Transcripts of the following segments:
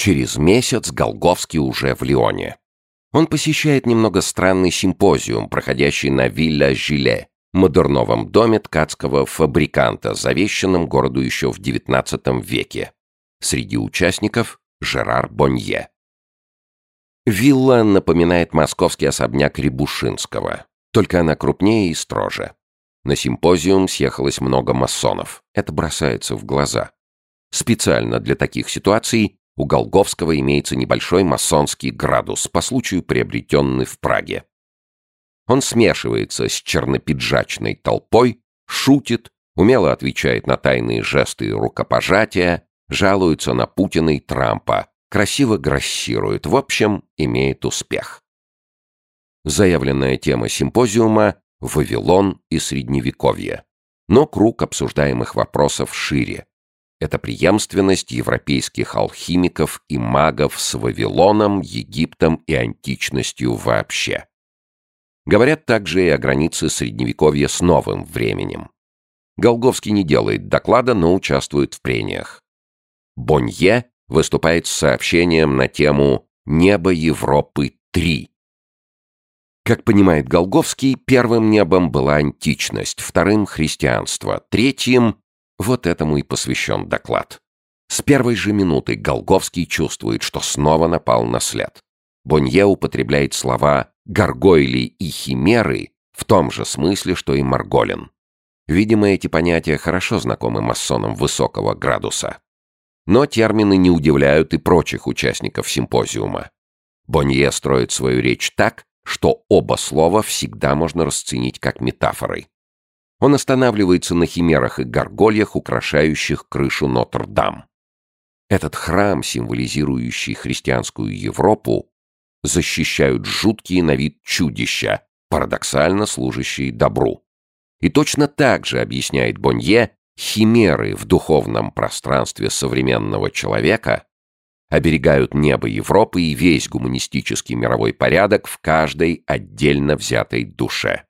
Через месяц Голговский уже в Лионе. Он посещает немного странный симпозиум, проходящий на Вилля Жиле, модерновом доме ткацкого фабриканта, завещанном городу еще в XIX веке. Среди участников Жерар Бонье. Вилла напоминает московский особняк Рябушинского, только она крупнее и строже. На симпозиум съехалось много масонов. Это бросается в глаза. Специально для таких ситуаций у Голговского имеется небольшой масонский градус, по случаю приобретенный в Праге. Он смешивается с чернопиджачной толпой, шутит, умело отвечает на тайные жесты и рукопожатия, жалуется на Путина и Трампа, красиво грассирует, в общем, имеет успех. Заявленная тема симпозиума – Вавилон и Средневековье. Но круг обсуждаемых вопросов шире. Это преемственность европейских алхимиков и магов с Вавилоном, Египтом и античностью вообще. Говорят также и о границе Средневековья с новым временем. Голговский не делает доклада, но участвует в прениях. Бонье выступает с сообщением на тему «Небо Европы 3». Как понимает Голговский, первым небом была античность, вторым — христианство, третьим — вот этому и посвящен доклад. С первой же минуты Голговский чувствует, что снова напал на след. Бонье употребляет слова «гаргойли» и «химеры» в том же смысле, что и Марголин. Видимо, эти понятия хорошо знакомы масонам высокого градуса. Но термины не удивляют и прочих участников симпозиума. Бонье строит свою речь так, что оба слова всегда можно расценить как метафоры. Он останавливается на химерах и горгольях, украшающих крышу Нотр-Дам. Этот храм, символизирующий христианскую Европу, защищают жуткие на вид чудища, парадоксально служащие добру. И точно так же, объясняет Бонье, химеры в духовном пространстве современного человека оберегают небо Европы и весь гуманистический мировой порядок в каждой отдельно взятой душе.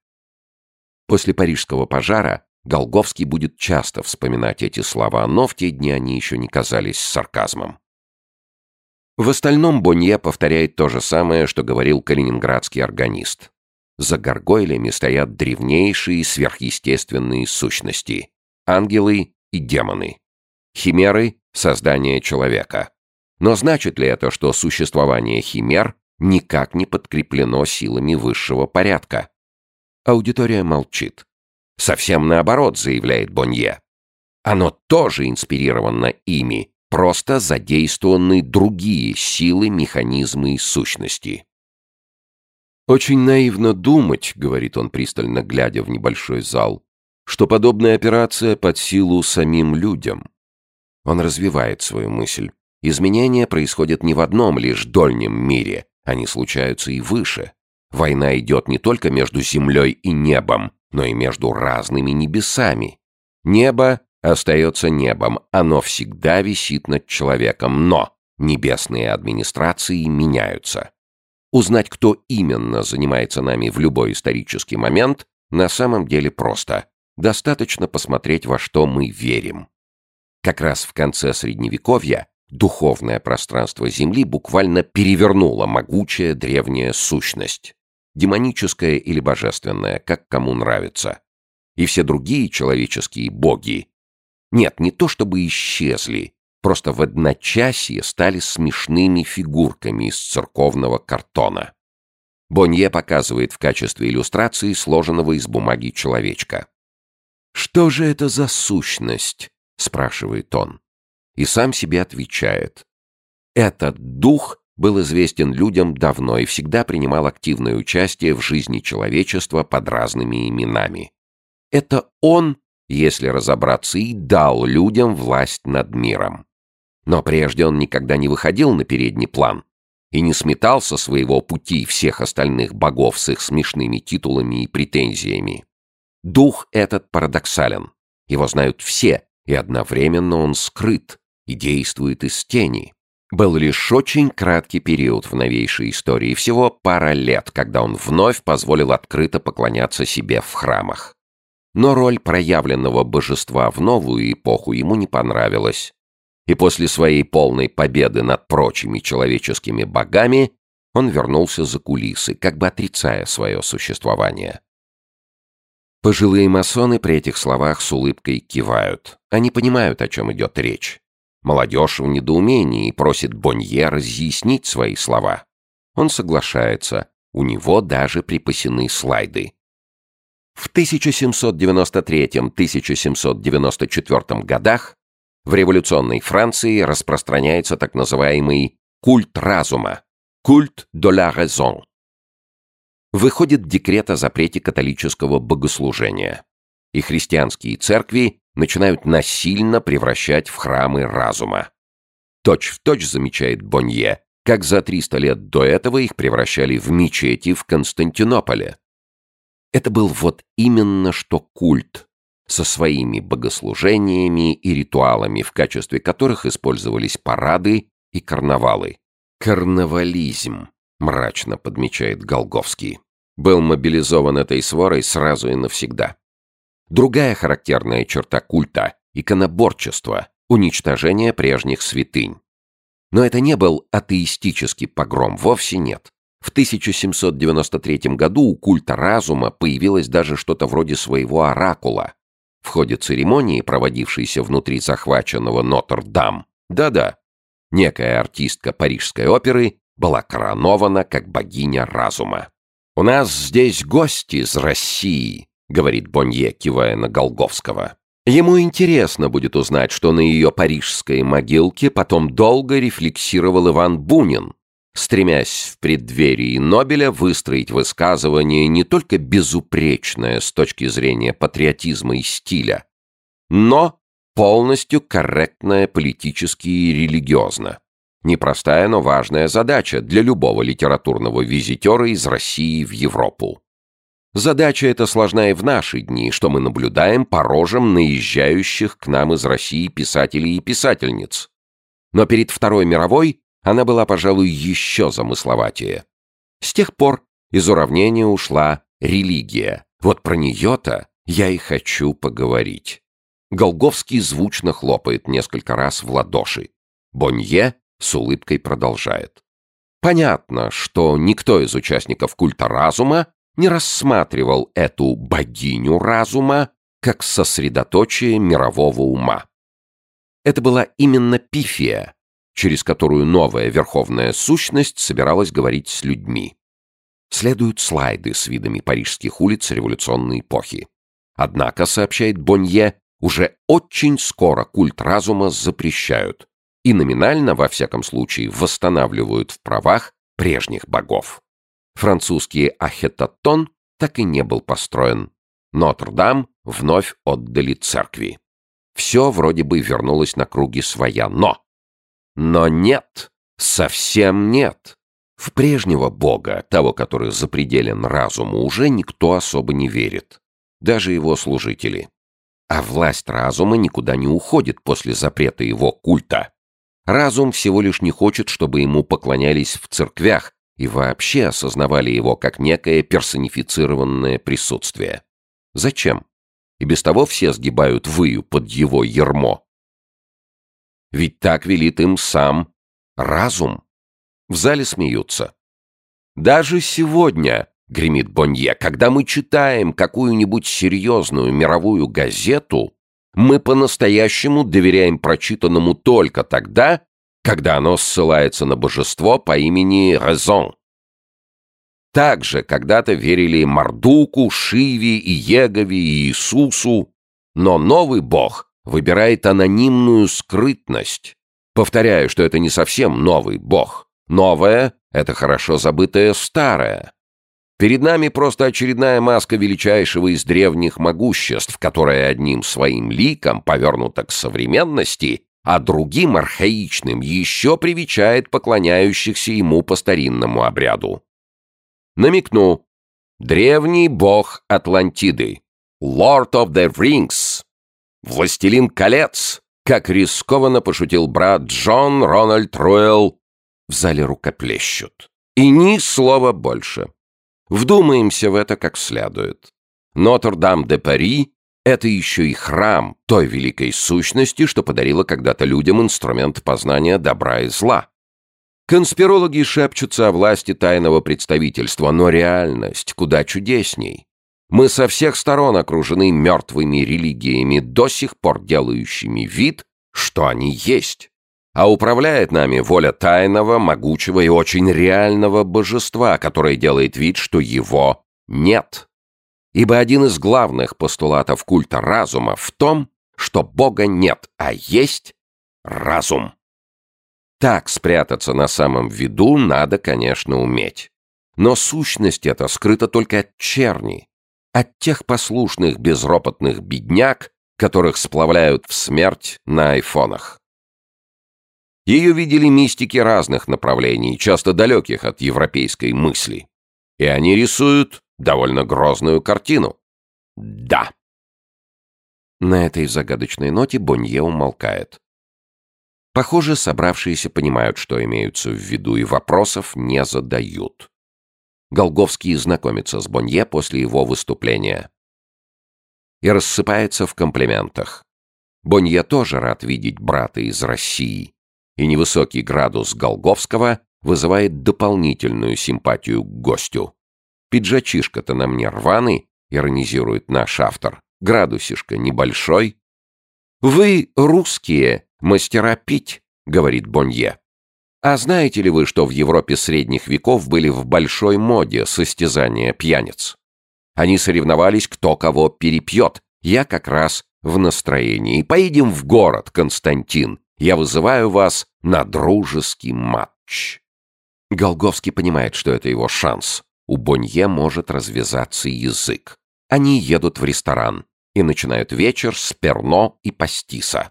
После парижского пожара Голговский будет часто вспоминать эти слова, но в те дни они еще не казались сарказмом. В остальном Бонье повторяет то же самое, что говорил калининградский органист. За горгойлями стоят древнейшие сверхъестественные сущности — ангелы и демоны. Химеры — создание человека. Но значит ли это, что существование химер никак не подкреплено силами высшего порядка? Аудитория молчит. Совсем наоборот, заявляет Бонье. Оно тоже инспирировано ими, просто задействованы другие силы, механизмы и сущности. «Очень наивно думать», — говорит он, пристально глядя в небольшой зал, «что подобная операция под силу самим людям». Он развивает свою мысль. Изменения происходят не в одном лишь дольнем мире, они случаются и выше. Война идет не только между землей и небом, но и между разными небесами. Небо остается небом, оно всегда висит над человеком, но небесные администрации меняются. Узнать, кто именно занимается нами в любой исторический момент, на самом деле просто. Достаточно посмотреть, во что мы верим. Как раз в конце Средневековья духовное пространство Земли буквально перевернула могучая древняя сущность. Демоническая или божественная, как кому нравится. И все другие человеческие боги нет, не то чтобы исчезли, просто в одночасье стали смешными фигурками из церковного картона. Бонье показывает в качестве иллюстрации сложенного из бумаги человечка. «Что же это за сущность?» — спрашивает он. И сам себе отвечает. Этот дух был известен людям давно и всегда принимал активное участие в жизни человечества под разными именами. Это он если разобраться, и дал людям власть над миром. Но прежде он никогда не выходил на передний план и не сметал со своего пути всех остальных богов с их смешными титулами и претензиями. Дух этот парадоксален. Его знают все, и одновременно он скрыт и действует из тени. Был лишь очень краткий период в новейшей истории, всего пара лет, когда он вновь позволил открыто поклоняться себе в храмах. Но роль проявленного божества в новую эпоху ему не понравилась. и после своей полной победы над прочими человеческими богами он вернулся за кулисы, как бы отрицая свое существование. Пожилые масоны при этих словах с улыбкой кивают. Они понимают, о чем идет речь. Молодежь в недоумении просит Бонье разъяснить свои слова. Он соглашается, у него даже припасены слайды. В 1793-1794 годах в революционной Франции распространяется так называемый культ разума, культ de la raison. Выходит декрет о запрете католического богослужения, и христианские церкви начинают насильно превращать в храмы разума. Точь в точь замечает Бонье, как за 300 лет до этого их превращали в мечети в Константинополе. Это был вот именно что культ, со своими богослужениями и ритуалами, в качестве которых использовались парады и карнавалы. «Карнавализм», — мрачно подмечает Голговский, был мобилизован этой сворой сразу и навсегда. Другая характерная черта культа — иконоборчество, уничтожение прежних святынь. Но это не был атеистический погром, вовсе нет. В 1793 году у культа разума появилось даже что-то вроде своего оракула. В ходе церемонии, проводившейся внутри захваченного Нотр-Дам, да-да, некая артистка парижской оперы была коронована как богиня разума. «У нас здесь гости из России», говорит Бонье, кивая на Голговского. Ему интересно будет узнать, что на ее парижской могилке потом долго рефлексировал Иван Бунин, стремясь в преддверии Нобеля выстроить высказывание не только безупречное с точки зрения патриотизма и стиля, но полностью корректное политически и религиозно. Непростая, но важная задача для любого литературного визитера из России в Европу. Задача эта сложна и в наши дни, что мы наблюдаем по рожам наезжающих к нам из России писателей и писательниц. Но перед Второй мировой она была, пожалуй, еще замысловатее. С тех пор из уравнения ушла религия. Вот про нее-то я и хочу поговорить. Голговский звучно хлопает несколько раз в ладоши. Бонье с улыбкой продолжает. Понятно, что никто из участников культа разума не рассматривал эту богиню разума как сосредоточие мирового ума. Это была именно пифия, через которую новая верховная сущность собиралась говорить с людьми. Следуют слайды с видами парижских улиц революционной эпохи. Однако, сообщает Бонье, уже очень скоро культ разума запрещают и номинально, во всяком случае, восстанавливают в правах прежних богов. Французский Ахетатон так и не был построен. Нотр-Дам вновь отдали церкви. Все вроде бы вернулось на круги своя, но... Но нет, совсем нет. В прежнего бога, того, который запределен разуму, уже никто особо не верит. Даже его служители. А власть разума никуда не уходит после запрета его культа. Разум всего лишь не хочет, чтобы ему поклонялись в церквях, и вообще осознавали его как некое персонифицированное присутствие. Зачем? И без того все сгибают выю под его ермо. Ведь так велит им сам разум. В зале смеются. Даже сегодня, гремит Бонье, когда мы читаем какую-нибудь серьезную мировую газету, мы по-настоящему доверяем прочитанному только тогда, когда оно ссылается на божество по имени Резон. Также когда-то верили Мардуку, Шиве, и Егове, и Иисусу, но новый бог выбирает анонимную скрытность. Повторяю, что это не совсем новый бог. Новое — это хорошо забытое старое. Перед нами просто очередная маска величайшего из древних могуществ, которая одним своим ликом повернута к современности а другим архаичным еще привечает поклоняющихся ему по старинному обряду. Намекну. Древний бог Атлантиды. Lord of the Rings. Властелин колец, как рискованно пошутил брат Джон Рональд Руэлл. В зале рукоплещут. И ни слова больше. Вдумаемся в это как следует. Нотр-Дам де Пари Это еще и храм той великой сущности, что подарила когда-то людям инструмент познания добра и зла. Конспирологи шепчутся о власти тайного представительства, но реальность куда чудесней. Мы со всех сторон окружены мертвыми религиями, до сих пор делающими вид, что они есть. А управляет нами воля тайного, могучего и очень реального божества, которое делает вид, что его нет. Ибо один из главных постулатов культа разума в том, что Бога нет, а есть разум. Так спрятаться на самом виду надо, конечно, уметь. Но сущность эта скрыта только от черни, от тех послушных безропотных бедняк, которых сплавляют в смерть на айфонах. Ее видели мистики разных направлений, часто далеких от европейской мысли. И они рисуют довольно грозную картину. Да. На этой загадочной ноте Бонье умолкает. Похоже, собравшиеся понимают, что имеются в виду, и вопросов не задают. Голговский знакомится с Бонье после его выступления. И рассыпается в комплиментах. Бонье тоже рад видеть брата из России, и невысокий градус Голговского вызывает дополнительную симпатию к гостю. «Пиджачишка-то на мне рваный», — иронизирует наш автор. «Градусишка небольшой». «Вы, русские, «Мастера пить», — говорит Бонье. А знаете ли вы, что в Европе средних веков были в большой моде состязания пьяниц? Они соревновались, кто кого перепьет. Я как раз в настроении. Поедем в город, Константин. Я вызываю вас на дружеский матч. Голговский понимает, что это его шанс. У Бонье может развязаться язык. Они едут в ресторан и начинают вечер с перно и пастиса.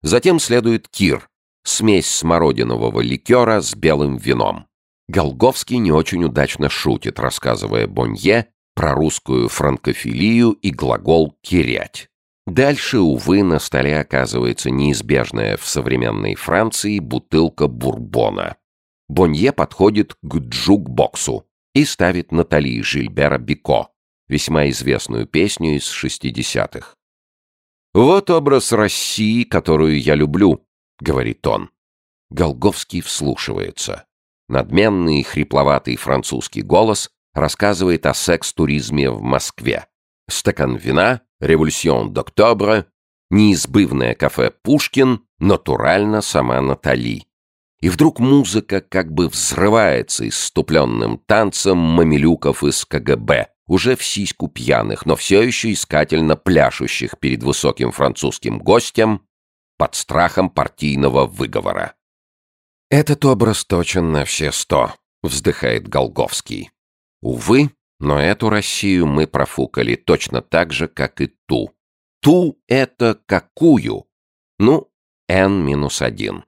Затем следует кир, смесь смородинового ликера с белым вином. Голговский не очень удачно шутит, рассказывая Бонье про русскую франкофилию и глагол «кирять». Дальше, увы, на столе оказывается неизбежная в современной Франции бутылка бурбона. Бонье подходит к джукбоксу и ставит Натали Жильбера Бико, весьма известную песню из 60-х. «Вот образ России, которую я люблю», — говорит он. Голговский вслушивается. Надменный хрипловатый французский голос рассказывает о секс-туризме в Москве. Стакан вина, революцион d'Octobre, неизбывное кафе «Пушкин», натурально сама Натали. И вдруг музыка как бы взрывается иступленным танцем мамилюков из КГБ, уже в сиську пьяных, но все еще искательно пляшущих перед высоким французским гостем под страхом партийного выговора. «Этот образ точен на все сто», — вздыхает Голговский. «Увы, но эту Россию мы профукали точно так же, как и ту. Ту — это какую? Ну, n-1.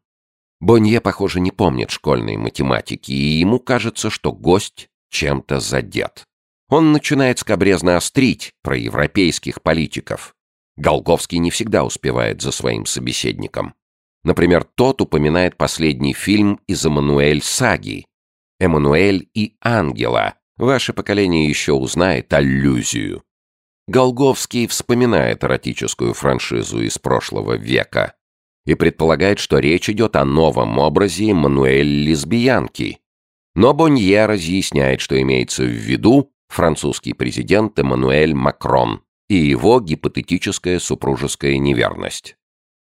Бонье, похоже, не помнит школьной математики, и ему кажется, что гость чем-то задет. Он начинает скобрезно острить про европейских политиков. Голговский не всегда успевает за своим собеседником. Например, тот упоминает последний фильм из Эммануэль Саги «Эммануэль и Ангела». Ваше поколение еще узнает аллюзию. Голговский вспоминает эротическую франшизу из прошлого века и предполагает, что речь идет о новом образе Эммануэль-лесбиянки. Но Бонье разъясняет, что имеется в виду французский президент Эммануэль Макрон и его гипотетическая супружеская неверность.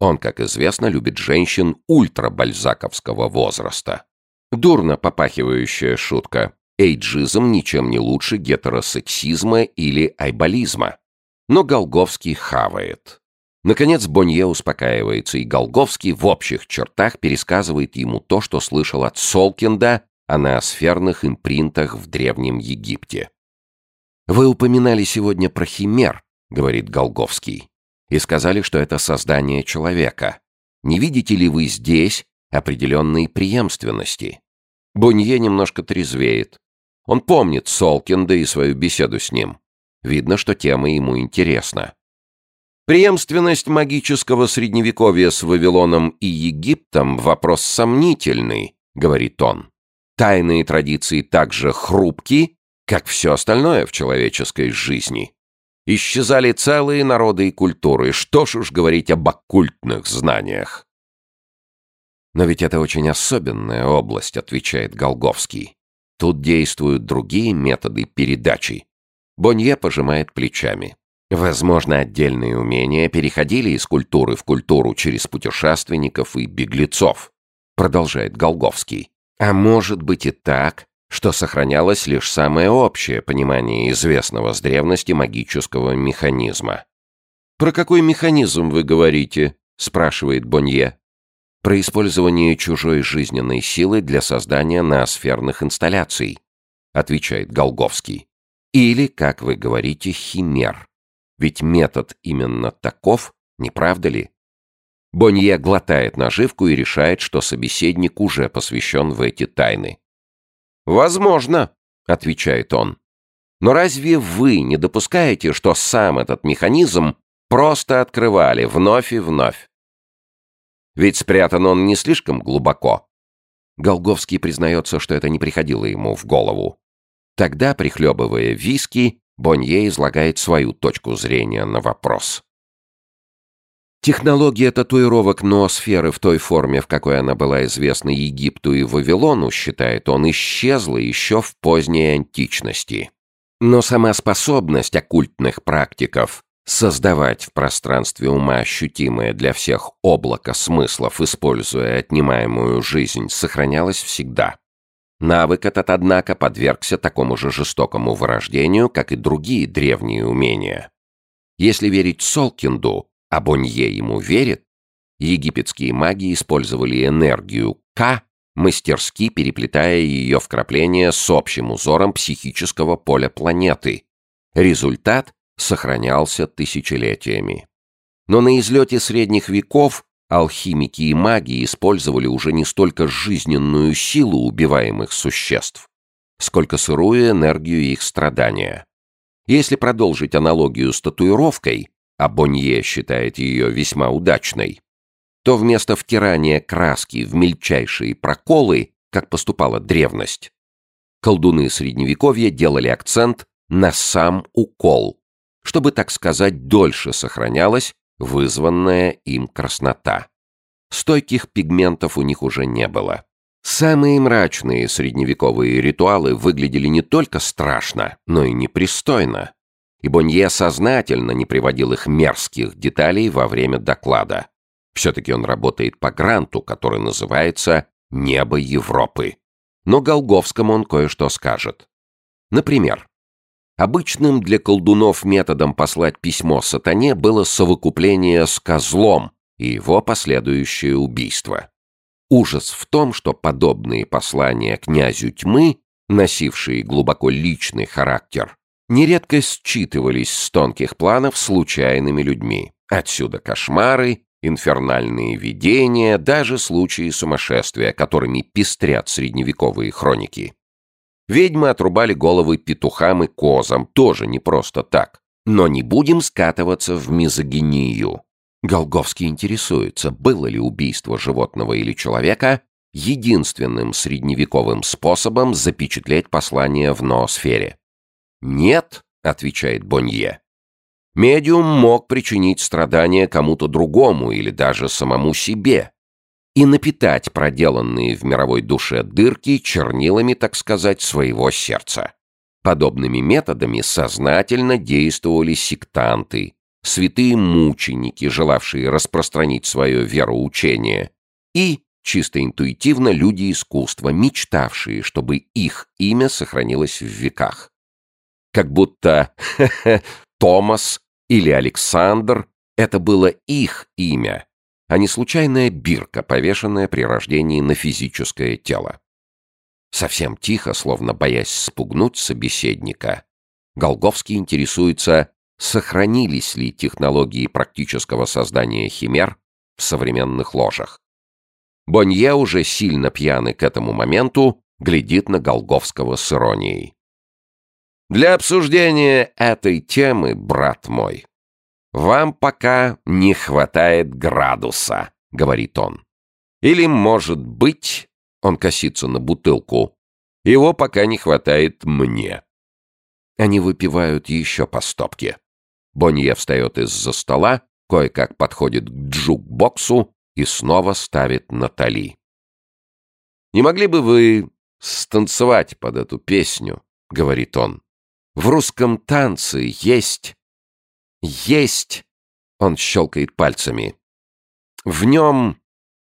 Он, как известно, любит женщин ультрабальзаковского возраста. Дурно попахивающая шутка. Эйджизм ничем не лучше гетеросексизма или айболизма. Но Голговский хавает. Наконец Бонье успокаивается, и Голговский в общих чертах пересказывает ему то, что слышал от Солкинда о ноосферных импринтах в Древнем Египте. «Вы упоминали сегодня про химер», — говорит Голговский, «и сказали, что это создание человека. Не видите ли вы здесь определенной преемственности?» Бонье немножко трезвеет. Он помнит Солкинда и свою беседу с ним. Видно, что тема ему интересна. Преемственность магического средневековья с Вавилоном и Египтом — вопрос сомнительный, говорит он. Тайные традиции также хрупки, как все остальное в человеческой жизни. Исчезали целые народы и культуры, что ж уж говорить об оккультных знаниях. Но ведь это очень особенная область, отвечает Голговский. Тут действуют другие методы передачи. Бонье пожимает плечами. Возможно, отдельные умения переходили из культуры в культуру через путешественников и беглецов, продолжает Голговский. А может быть и так, что сохранялось лишь самое общее понимание известного с древности магического механизма. «Про какой механизм вы говорите?» — спрашивает Бонье. «Про использование чужой жизненной силы для создания ноосферных инсталляций», — отвечает Голговский. «Или, как вы говорите, химер. Ведь метод именно таков, не правда ли?» Бонье глотает наживку и решает, что собеседник уже посвящен в эти тайны. «Возможно», — отвечает он. «Но разве вы не допускаете, что сам этот механизм просто открывали вновь и вновь? Ведь спрятан он не слишком глубоко». Голговский признается, что это не приходило ему в голову. Тогда, прихлебывая виски, Бонье излагает свою точку зрения на вопрос. Технология татуировок ноосферы в той форме, в какой она была известна Египту и Вавилону, считает он, исчезла еще в поздней античности. Но сама способность оккультных практиков создавать в пространстве ума ощутимое для всех облако смыслов, используя отнимаемую жизнь, сохранялась всегда. Навык этот, однако, подвергся такому же жестокому вырождению, как и другие древние умения. Если верить Солкинду, а Бонье ему верит, египетские маги использовали энергию К, мастерски переплетая ее вкрапления с общим узором психического поля планеты. Результат сохранялся тысячелетиями. Но на излете средних веков алхимики и маги использовали уже не столько жизненную силу убиваемых существ, сколько сырую энергию их страдания. Если продолжить аналогию с татуировкой, а Бонье считает ее весьма удачной, то вместо втирания краски в мельчайшие проколы, как поступала древность, колдуны Средневековья делали акцент на сам укол, чтобы, так сказать, дольше сохранялась вызванная им краснота. Стойких пигментов у них уже не было. Самые мрачные средневековые ритуалы выглядели не только страшно, но и непристойно и Бонье сознательно не приводил их мерзких деталей во время доклада. Все-таки он работает по гранту, который называется «Небо Европы». Но Голговскому он кое-что скажет. Например, обычным для колдунов методом послать письмо сатане было совокупление с козлом и его последующее убийство. Ужас в том, что подобные послания князю тьмы, носившие глубоко личный характер, нередко считывались с тонких планов случайными людьми. Отсюда кошмары, инфернальные видения, даже случаи сумасшествия, которыми пестрят средневековые хроники. Ведьмы отрубали головы петухам и козам, тоже не просто так. Но не будем скатываться в мизогинию. Голговский интересуется, было ли убийство животного или человека единственным средневековым способом запечатлеть послание в ноосфере. «Нет», — отвечает Бонье. Медиум мог причинить страдания кому-то другому или даже самому себе и напитать проделанные в мировой душе дырки чернилами, так сказать, своего сердца. Подобными методами сознательно действовали сектанты, святые мученики, желавшие распространить свое вероучение, и, чисто интуитивно, люди искусства, мечтавшие, чтобы их имя сохранилось в веках как будто Томас или Александр — это было их имя, а не случайная бирка, повешенная при рождении на физическое тело. Совсем тихо, словно боясь спугнуть собеседника, Голговский интересуется, сохранились ли технологии практического создания химер в современных ложах. Бонье, уже сильно пьяный к этому моменту, глядит на Голговского с иронией. Для обсуждения этой темы, брат мой, вам пока не хватает градуса, говорит он. Или, может быть, он косится на бутылку, его пока не хватает мне. Они выпивают еще по стопке. Бонье встает из-за стола, кое-как подходит к джукбоксу и снова ставит Натали. «Не могли бы вы станцевать под эту песню?» — говорит он. «В русском танце есть... есть...» Он щелкает пальцами. «В нем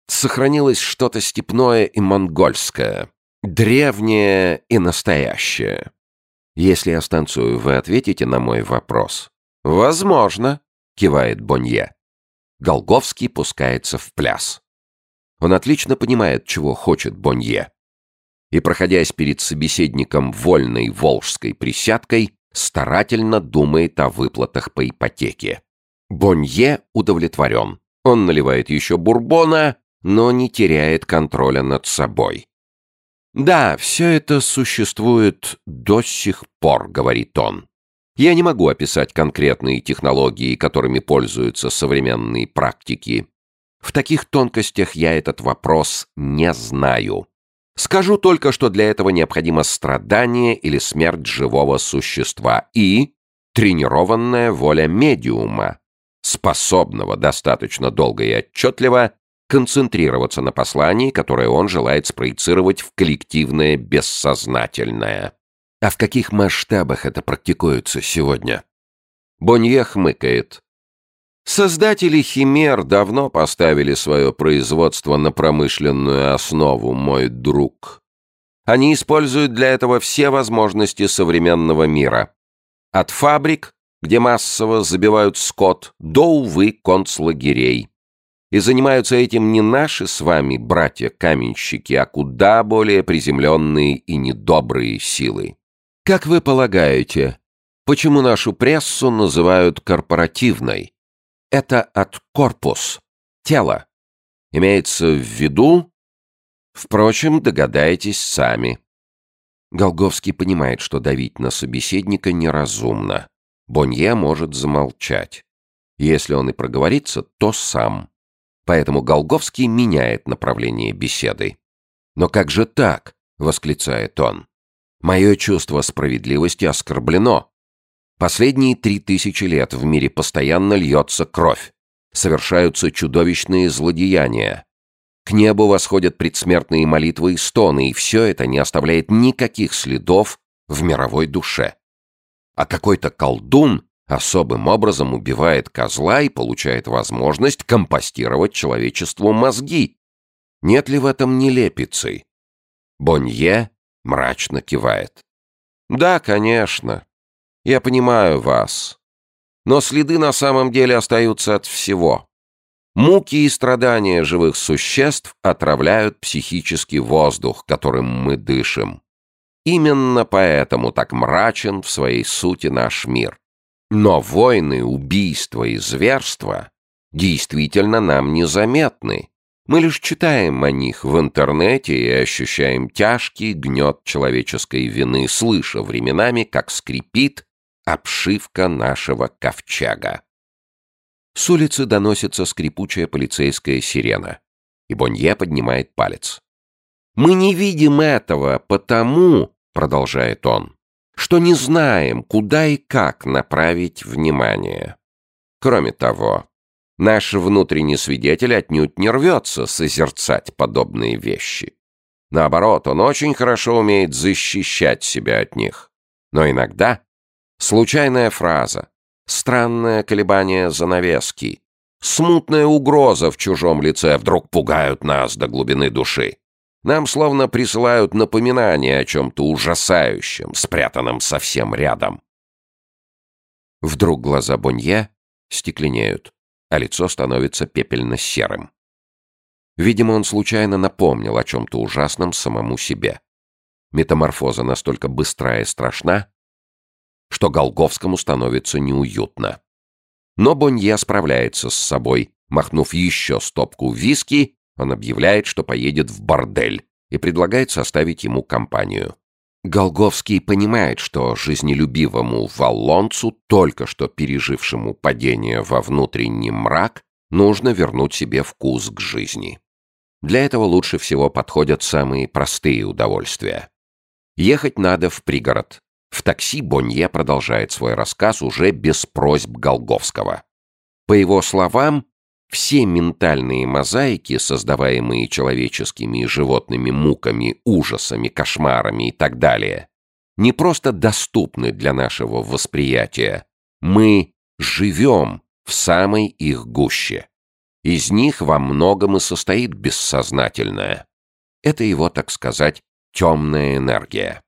сохранилось что-то степное и монгольское, древнее и настоящее. Если я станцую, вы ответите на мой вопрос?» «Возможно», — кивает Бонье. Голговский пускается в пляс. Он отлично понимает, чего хочет Бонье. И, проходясь перед собеседником вольной волжской присядкой, старательно думает о выплатах по ипотеке. Бонье удовлетворен. Он наливает еще бурбона, но не теряет контроля над собой. «Да, все это существует до сих пор», — говорит он. Я не могу описать конкретные технологии, которыми пользуются современные практики. В таких тонкостях я этот вопрос не знаю. Скажу только, что для этого необходимо страдание или смерть живого существа и тренированная воля медиума, способного достаточно долго и отчетливо концентрироваться на послании, которое он желает спроецировать в коллективное бессознательное. А в каких масштабах это практикуется сегодня? Бонье хмыкает. Создатели химер давно поставили свое производство на промышленную основу, мой друг. Они используют для этого все возможности современного мира. От фабрик, где массово забивают скот, до, увы, концлагерей. И занимаются этим не наши с вами братья-каменщики, а куда более приземленные и недобрые силы. Как вы полагаете, почему нашу прессу называют корпоративной? Это от корпус, тело. Имеется в виду... Впрочем, догадаетесь сами. Голговский понимает, что давить на собеседника неразумно. Бонье может замолчать. Если он и проговорится, то сам. Поэтому Голговский меняет направление беседы. «Но как же так?» — восклицает он. Мое чувство справедливости оскорблено. Последние три тысячи лет в мире постоянно льется кровь. Совершаются чудовищные злодеяния. К небу восходят предсмертные молитвы и стоны, и все это не оставляет никаких следов в мировой душе. А какой-то колдун особым образом убивает козла и получает возможность компостировать человечеству мозги. Нет ли в этом нелепицы? Бонье Мрачно кивает. «Да, конечно. Я понимаю вас. Но следы на самом деле остаются от всего. Муки и страдания живых существ отравляют психический воздух, которым мы дышим. Именно поэтому так мрачен в своей сути наш мир. Но войны, убийства и зверства действительно нам незаметны, мы лишь читаем о них в интернете и ощущаем тяжкий гнет человеческой вины, слыша временами, как скрипит обшивка нашего ковчега. С улицы доносится скрипучая полицейская сирена, и Бонье поднимает палец. «Мы не видим этого потому, — продолжает он, — что не знаем, куда и как направить внимание. Кроме того, Наш внутренний свидетель отнюдь не рвется созерцать подобные вещи. Наоборот, он очень хорошо умеет защищать себя от них. Но иногда случайная фраза, странное колебание занавески, смутная угроза в чужом лице вдруг пугают нас до глубины души. Нам словно присылают напоминание о чем-то ужасающем, спрятанном совсем рядом. Вдруг глаза Бонье стекленеют а лицо становится пепельно-серым. Видимо, он случайно напомнил о чем-то ужасном самому себе. Метаморфоза настолько быстрая и страшна, что Голговскому становится неуютно. Но Бонье справляется с собой. Махнув еще стопку виски, он объявляет, что поедет в бордель и предлагает составить ему компанию. Голговский понимает, что жизнелюбивому валлонцу, только что пережившему падение во внутренний мрак, нужно вернуть себе вкус к жизни. Для этого лучше всего подходят самые простые удовольствия. Ехать надо в пригород, В такси Бонье продолжает свой рассказ уже без просьб Голговского. По его словам, все ментальные мозаики, создаваемые человеческими и животными муками, ужасами, кошмарами и так далее, не просто доступны для нашего восприятия. Мы живем в самой их гуще. Из них во многом и состоит бессознательное. Это его, так сказать, темная энергия.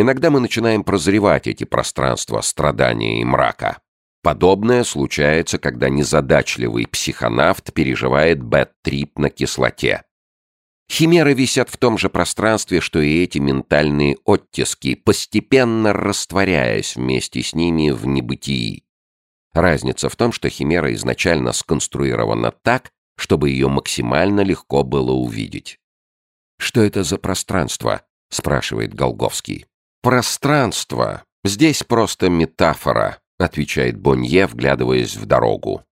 Иногда мы начинаем прозревать эти пространства страдания и мрака. Подобное случается, когда незадачливый психонавт переживает бэт-трип на кислоте. Химеры висят в том же пространстве, что и эти ментальные оттиски, постепенно растворяясь вместе с ними в небытии. Разница в том, что химера изначально сконструирована так, чтобы ее максимально легко было увидеть. «Что это за пространство?» — спрашивает Голговский. «Пространство. Здесь просто метафора», — отвечает Бонье, вглядываясь в дорогу.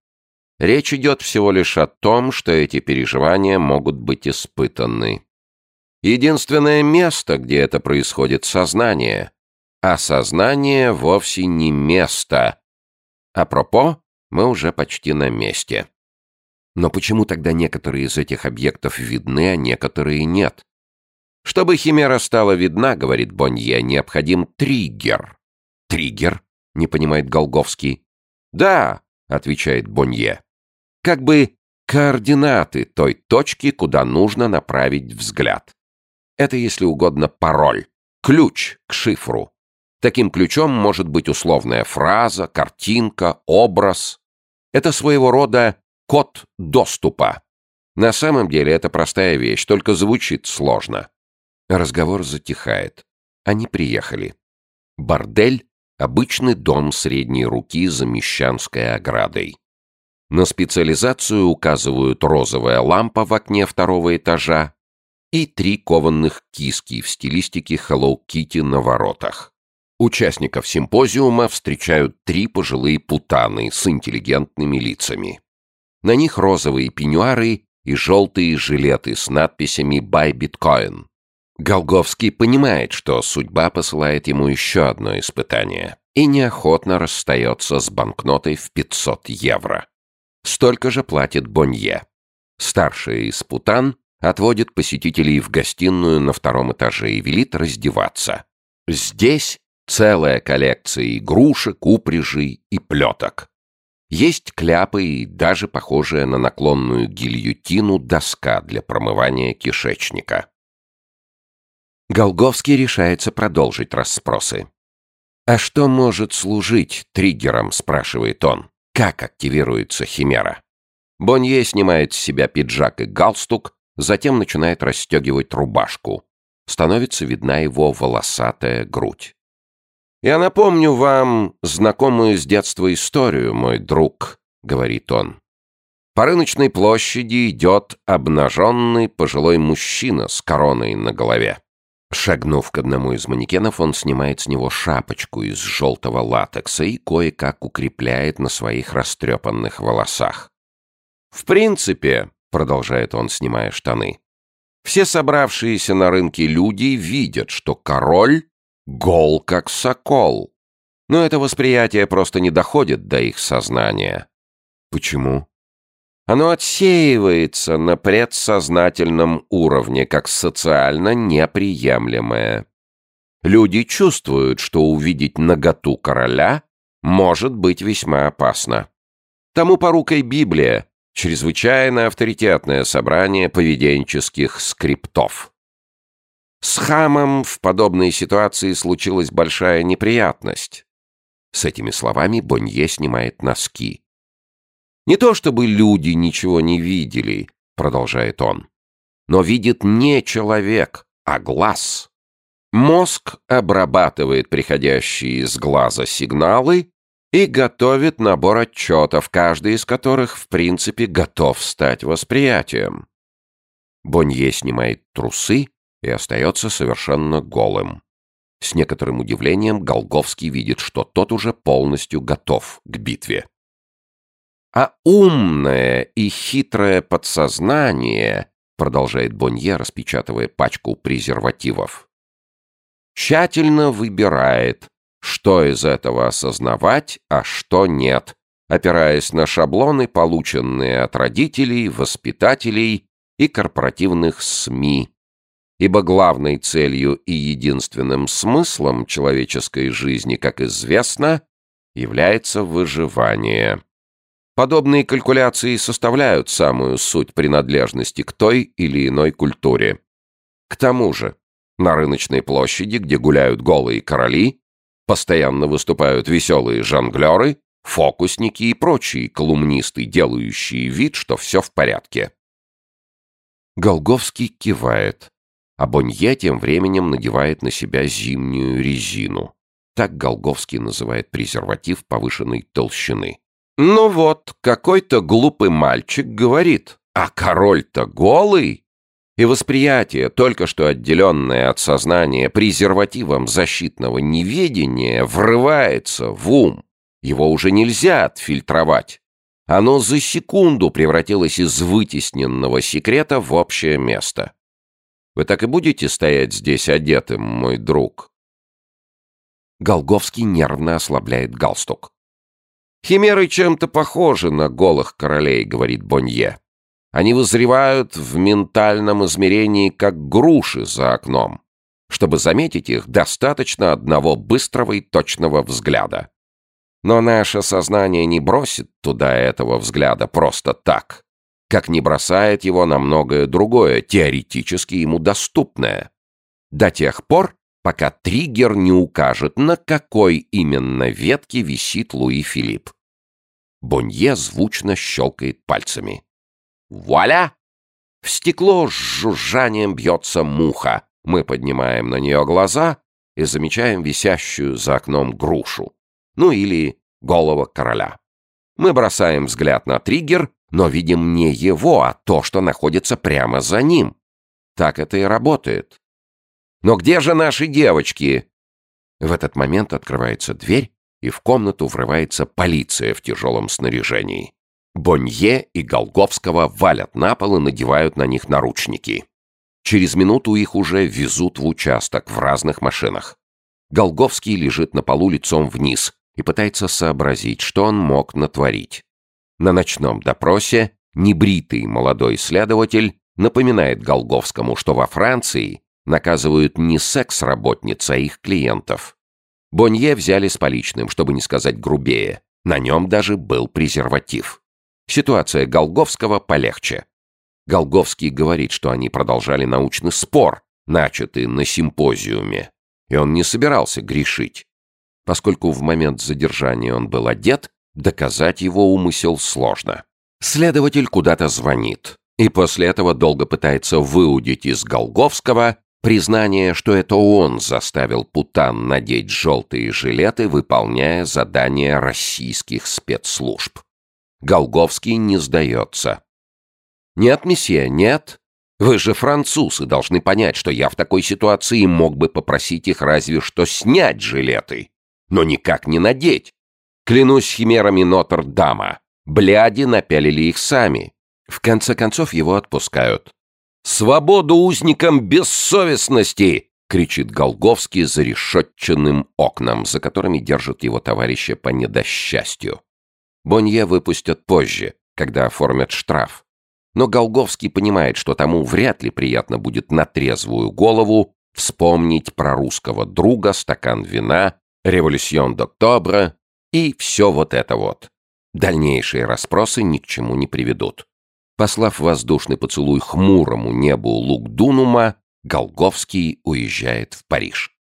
Речь идет всего лишь о том, что эти переживания могут быть испытаны. Единственное место, где это происходит, — сознание. А сознание вовсе не место. Апропо, мы уже почти на месте. Но почему тогда некоторые из этих объектов видны, а некоторые нет? Чтобы химера стала видна, говорит Бонье, необходим триггер. Триггер? Не понимает Голговский. Да, отвечает Бонье как бы координаты той точки, куда нужно направить взгляд. Это, если угодно, пароль, ключ к шифру. Таким ключом может быть условная фраза, картинка, образ. Это своего рода код доступа. На самом деле это простая вещь, только звучит сложно. Разговор затихает. Они приехали. Бордель — обычный дом средней руки за мещанской оградой. На специализацию указывают розовая лампа в окне второго этажа и три кованных киски в стилистике Hello Kitty на воротах. Участников симпозиума встречают три пожилые путаны с интеллигентными лицами. На них розовые пеньюары и желтые жилеты с надписями «Buy Bitcoin». Голговский понимает, что судьба посылает ему еще одно испытание и неохотно расстается с банкнотой в 500 евро. Столько же платит Бонье. Старший из путан отводит посетителей в гостиную на втором этаже и велит раздеваться. Здесь целая коллекция игрушек, упряжей и плеток. Есть кляпы и даже похожая на наклонную гильютину доска для промывания кишечника. Голговский решается продолжить расспросы. «А что может служить триггером?» – спрашивает он. Как активируется химера? Бонье снимает с себя пиджак и галстук, затем начинает расстегивать рубашку. Становится видна его волосатая грудь. «Я напомню вам знакомую с детства историю, мой друг», — говорит он. По рыночной площади идет обнаженный пожилой мужчина с короной на голове. Шагнув к одному из манекенов, он снимает с него шапочку из желтого латекса и кое-как укрепляет на своих растрепанных волосах. «В принципе», — продолжает он, снимая штаны, «все собравшиеся на рынке люди видят, что король гол как сокол. Но это восприятие просто не доходит до их сознания». «Почему?» Оно отсеивается на предсознательном уровне как социально неприемлемое. Люди чувствуют, что увидеть наготу короля может быть весьма опасно. Тому порукой Библия, чрезвычайно авторитетное собрание поведенческих скриптов. С хамом в подобной ситуации случилась большая неприятность. С этими словами Бонье снимает носки. Не то чтобы люди ничего не видели, продолжает он, но видит не человек, а глаз. Мозг обрабатывает приходящие из глаза сигналы и готовит набор отчетов, каждый из которых, в принципе, готов стать восприятием. Бонье снимает трусы и остается совершенно голым. С некоторым удивлением Голговский видит, что тот уже полностью готов к битве. А умное и хитрое подсознание, продолжает Бонье, распечатывая пачку презервативов, тщательно выбирает, что из этого осознавать, а что нет, опираясь на шаблоны, полученные от родителей, воспитателей и корпоративных СМИ. Ибо главной целью и единственным смыслом человеческой жизни, как известно, является выживание. Подобные калькуляции составляют самую суть принадлежности к той или иной культуре. К тому же, на рыночной площади, где гуляют голые короли, постоянно выступают веселые жонглеры, фокусники и прочие колумнисты, делающие вид, что все в порядке. Голговский кивает, а Бонье тем временем надевает на себя зимнюю резину. Так Голговский называет презерватив повышенной толщины. Ну вот, какой-то глупый мальчик говорит, а король-то голый. И восприятие, только что отделенное от сознания презервативом защитного неведения, врывается в ум. Его уже нельзя отфильтровать. Оно за секунду превратилось из вытесненного секрета в общее место. Вы так и будете стоять здесь одетым, мой друг?» Голговский нервно ослабляет галстук. «Химеры чем-то похожи на голых королей», — говорит Бонье. «Они вызревают в ментальном измерении, как груши за окном. Чтобы заметить их, достаточно одного быстрого и точного взгляда. Но наше сознание не бросит туда этого взгляда просто так, как не бросает его на многое другое, теоретически ему доступное. До тех пор, пока триггер не укажет, на какой именно ветке висит Луи Филипп. Бонье звучно щелкает пальцами. Вуаля! В стекло с жужжанием бьется муха. Мы поднимаем на нее глаза и замечаем висящую за окном грушу. Ну или голова короля. Мы бросаем взгляд на триггер, но видим не его, а то, что находится прямо за ним. Так это и работает. Но где же наши девочки? В этот момент открывается дверь, и в комнату врывается полиция в тяжелом снаряжении. Бонье и Голговского валят на пол и надевают на них наручники. Через минуту их уже везут в участок в разных машинах. Голговский лежит на полу лицом вниз и пытается сообразить, что он мог натворить. На ночном допросе небритый молодой следователь напоминает Голговскому, что во Франции наказывают не секс-работниц, а их клиентов. Бонье взяли с поличным, чтобы не сказать грубее. На нем даже был презерватив. Ситуация Голговского полегче. Голговский говорит, что они продолжали научный спор, начатый на симпозиуме, и он не собирался грешить. Поскольку в момент задержания он был одет, доказать его умысел сложно. Следователь куда-то звонит, и после этого долго пытается выудить из Голговского Признание, что это он заставил Путан надеть желтые жилеты, выполняя задания российских спецслужб. Голговский не сдается. «Нет, месье, нет. Вы же французы должны понять, что я в такой ситуации мог бы попросить их разве что снять жилеты, но никак не надеть. Клянусь химерами Нотр-Дама, бляди напялили их сами. В конце концов его отпускают. «Свободу узникам бессовестности!» — кричит Голговский за решетченным окном, за которыми держат его товарища по недосчастью. Бонье выпустят позже, когда оформят штраф. Но Голговский понимает, что тому вряд ли приятно будет на трезвую голову вспомнить про русского друга, стакан вина, революцион d'Octobre и все вот это вот. Дальнейшие расспросы ни к чему не приведут. Послав воздушный поцелуй хмурому небу Лукдунума, Голговский уезжает в Париж.